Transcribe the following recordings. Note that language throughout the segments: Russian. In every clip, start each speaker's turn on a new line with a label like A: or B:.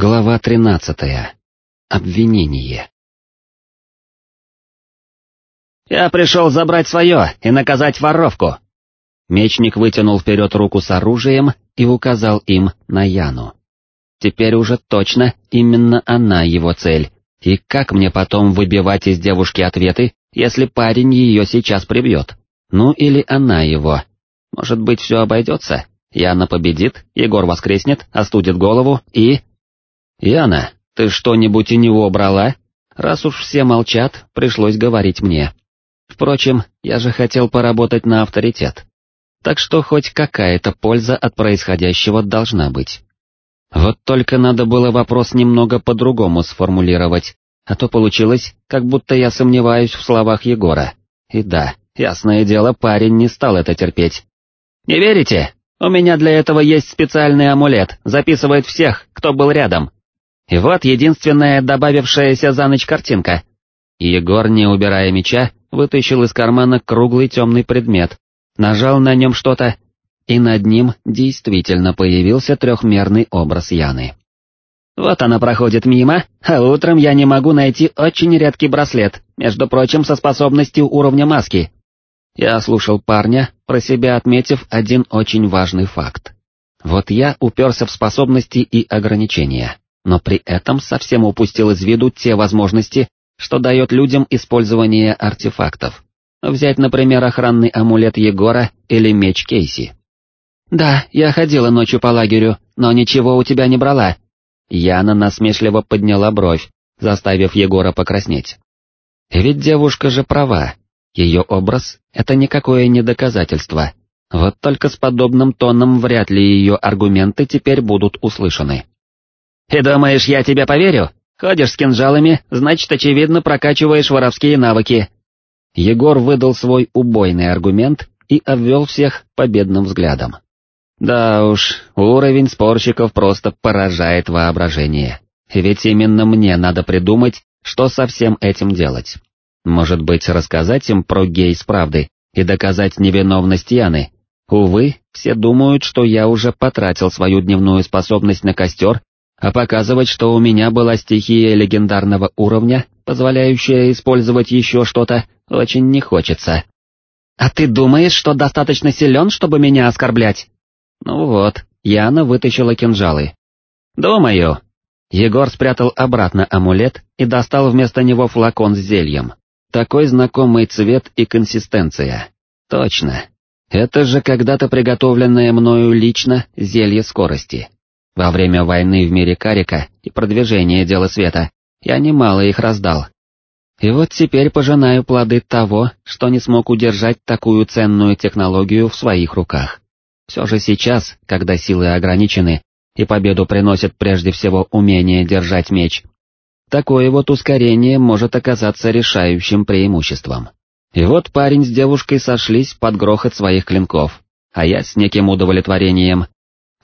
A: Глава тринадцатая. Обвинение.
B: «Я пришел забрать свое и наказать воровку!»
A: Мечник вытянул вперед руку с оружием и указал им на Яну. Теперь уже точно именно она его цель, и как мне потом выбивать из девушки ответы, если парень ее сейчас прибьет? Ну или она его? Может быть все обойдется? Яна победит, Егор воскреснет, остудит голову и... «Яна, ты что-нибудь у него брала?» Раз уж все молчат, пришлось говорить мне. Впрочем, я же хотел поработать на авторитет. Так что хоть какая-то польза от происходящего должна быть. Вот только надо было вопрос немного по-другому сформулировать, а то получилось, как будто я сомневаюсь в словах Егора. И да, ясное дело, парень не стал это терпеть.
B: «Не верите? У меня для этого есть специальный амулет, записывает всех, кто был рядом. И вот единственная добавившаяся за ночь картинка.
A: Егор, не убирая меча, вытащил из кармана круглый темный предмет, нажал на нем что-то, и над ним действительно появился трехмерный образ Яны.
B: Вот она проходит мимо, а утром я не могу найти очень редкий браслет, между прочим, со способностью уровня маски.
A: Я слушал парня, про себя отметив один очень важный факт. Вот я уперся в способности и ограничения но при этом совсем упустил из виду те возможности, что дает людям использование артефактов. Взять, например, охранный амулет Егора или меч Кейси.
B: «Да, я ходила ночью по лагерю, но ничего у тебя не брала».
A: Яна насмешливо подняла бровь, заставив Егора покраснеть. Ведь девушка же права, ее образ — это никакое не доказательство, вот только с подобным тоном вряд ли ее аргументы теперь будут услышаны.
B: «И думаешь, я тебе поверю? Ходишь с кинжалами, значит, очевидно, прокачиваешь воровские навыки».
A: Егор выдал свой убойный аргумент и обвел всех победным взглядом. Да уж, уровень спорщиков просто поражает воображение. Ведь именно мне надо придумать, что со всем этим делать. Может быть, рассказать им про гейс правды и доказать невиновность Яны? Увы, все думают, что я уже потратил свою дневную способность на костер а показывать, что у меня была стихия легендарного уровня, позволяющая использовать еще что-то, очень не хочется.
B: «А ты думаешь, что достаточно силен, чтобы меня оскорблять?»
A: Ну вот, Яна вытащила кинжалы.
B: «Думаю».
A: Егор спрятал обратно амулет и достал вместо него флакон с зельем. Такой знакомый цвет и консистенция. Точно. Это же когда-то приготовленное мною лично зелье скорости. Во время войны в мире Карика и продвижения Дела Света я немало их раздал. И вот теперь пожинаю плоды того, что не смог удержать такую ценную технологию в своих руках. Все же сейчас, когда силы ограничены, и победу приносит прежде всего умение держать меч, такое вот ускорение может оказаться решающим преимуществом. И вот парень с девушкой сошлись под грохот своих клинков, а я с неким удовлетворением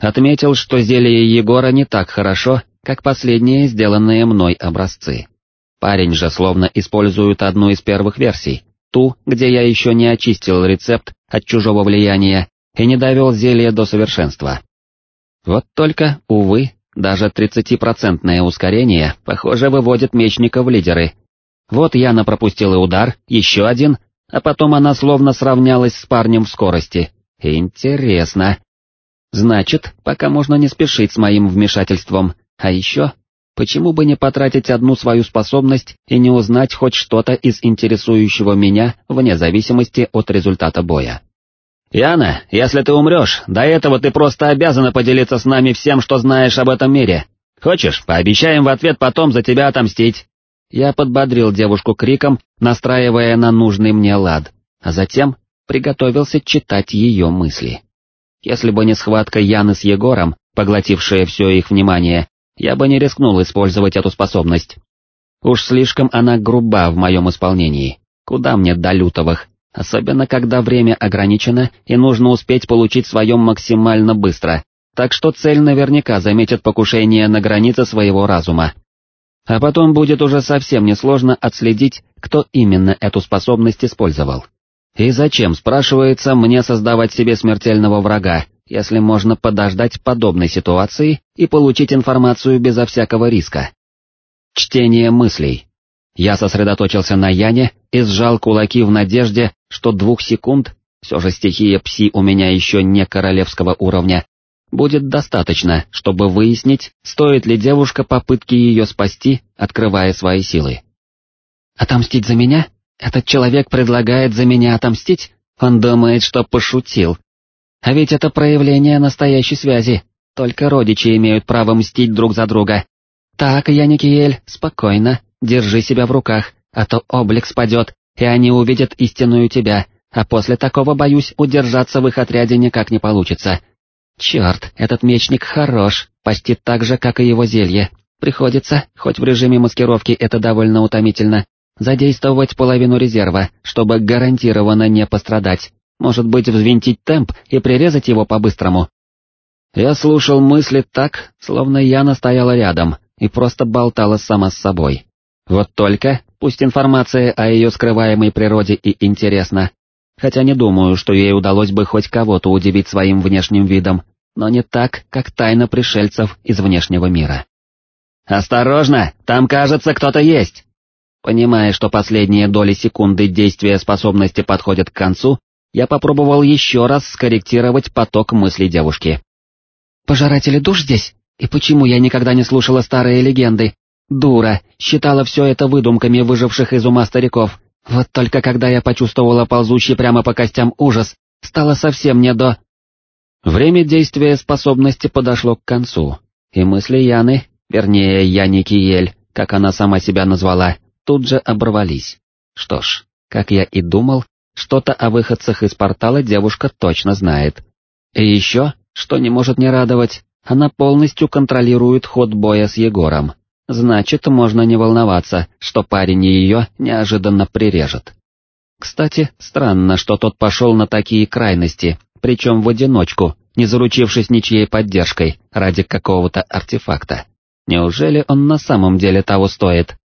A: Отметил, что зелье Егора не так хорошо, как последние сделанные мной образцы. Парень же словно использует одну из первых версий, ту, где я еще не очистил рецепт от чужого влияния и не довел зелье до совершенства. Вот только, увы, даже 30% ускорение, похоже, выводит мечника в лидеры. Вот Яна пропустила удар, еще один, а потом она словно сравнялась с парнем в скорости. Интересно. Значит, пока можно не спешить с моим вмешательством, а еще, почему бы не потратить одну свою способность и не узнать хоть что-то из интересующего меня вне зависимости от результата боя.
B: «Яна, если ты умрешь, до этого ты просто обязана поделиться с нами всем, что знаешь об этом мире. Хочешь, пообещаем в ответ потом за тебя отомстить?»
A: Я подбодрил девушку криком, настраивая на нужный мне лад, а затем приготовился читать ее мысли. Если бы не схватка Яны с Егором, поглотившая все их внимание, я бы не рискнул использовать эту способность. Уж слишком она груба в моем исполнении, куда мне до лютовых, особенно когда время ограничено и нужно успеть получить свое максимально быстро, так что цель наверняка заметит покушение на границе своего разума. А потом будет уже совсем несложно отследить, кто именно эту способность использовал. И зачем, спрашивается, мне создавать себе смертельного врага, если можно подождать подобной ситуации и получить информацию безо всякого риска. Чтение мыслей. Я сосредоточился на Яне и сжал кулаки в надежде, что двух секунд, все же стихия пси у меня еще не королевского уровня, будет достаточно, чтобы выяснить, стоит ли девушка попытки ее спасти, открывая свои силы. «Отомстить за меня? Этот человек предлагает за меня отомстить? Он думает, что пошутил. А ведь это проявление настоящей связи, только родичи имеют право мстить друг за друга. Так, Яникиэль, спокойно, держи себя в руках, а то облик спадет, и они увидят истинную тебя, а после такого, боюсь, удержаться в их отряде никак не получится. Черт, этот мечник хорош, почти так же, как и его зелье. Приходится, хоть в режиме маскировки это довольно утомительно, задействовать половину резерва, чтобы гарантированно не пострадать, может быть взвинтить темп и прирезать его по-быстрому. Я слушал мысли так, словно я настояла рядом и просто болтала сама с собой. Вот только, пусть информация о ее скрываемой природе и интересна, хотя не думаю, что ей удалось бы хоть кого-то удивить своим внешним видом, но не так, как тайна пришельцев из внешнего мира. «Осторожно, там, кажется, кто-то есть!» Понимая, что последние доли секунды действия способности подходят к концу, я попробовал еще раз скорректировать поток мыслей девушки. «Пожиратели душ здесь? И почему я никогда не слушала старые легенды? Дура, считала все это выдумками выживших из ума стариков. Вот только когда я почувствовала ползущий прямо по костям ужас, стало совсем не до... Время действия способности подошло к концу, и мысли Яны, вернее Яни Киель, как она сама себя назвала, тут же оборвались. Что ж, как я и думал, что-то о выходцах из портала девушка точно знает. И еще, что не может не радовать, она полностью контролирует ход боя с Егором. Значит, можно не волноваться, что парень ее неожиданно прирежет. Кстати, странно, что тот пошел на такие крайности, причем в одиночку, не заручившись ничьей поддержкой ради какого-то артефакта. Неужели он на самом деле того стоит?